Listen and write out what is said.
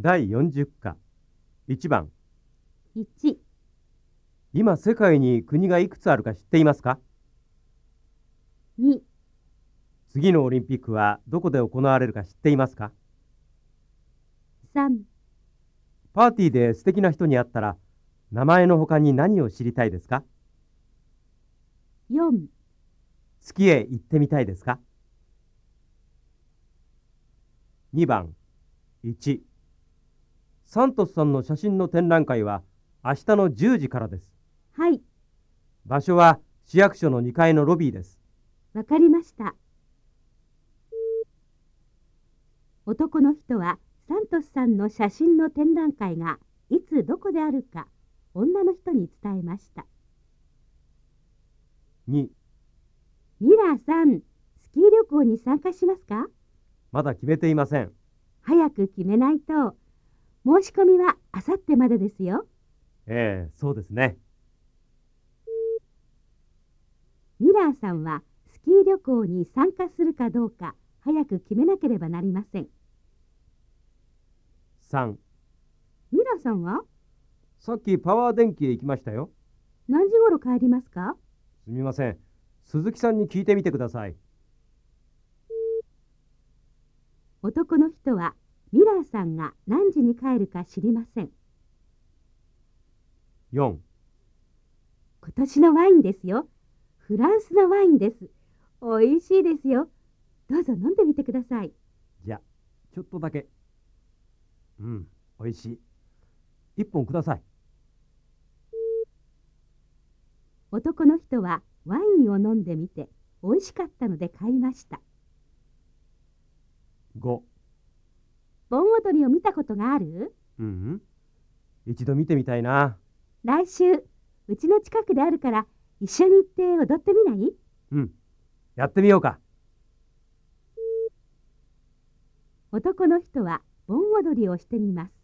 第40課1番。1、今世界に国がいくつあるか知っていますか？2、次のオリンピックはどこで行われるか知っていますか？3、パーティーで素敵な人に会ったら名前の他に何を知りたいですか？4、月へ行ってみたいですか？2番。1サントスさんの写真の展覧会は明日の10時からですはい、場所は市役所の2階のロビーですわかりました。男の人はサントスさんの写真の展覧会がいつどこであるか女の人に伝えました。2ミラーさん、スキー旅行に参加しますか？まだ決めていません早く決めないと。申し込みはあさってまでですよ。ええそうですね。ミラーさんはスキー旅行に参加するかどうか早く決めなければなりません。3ミラーさんは？さっきパワー電気へ行きましたよ。何時頃帰りますか？すみません。鈴木さんに聞いてみてください。男の人はミラーさんが何時に帰るか知りません。4今年のワインですよ。フランスのワインです。美味しいですよ。どうぞ飲んでみてください。じゃちょっとだけうんおいしい1本ください男の人はワインを飲んでみて美味しかったので買いました。5盆踊りを見たことがある？うん。うん一度見てみたいな。来週、うちの近くであるから一緒に行って踊ってみない？うん。やってみようか。男の人は盆踊りをしてみます。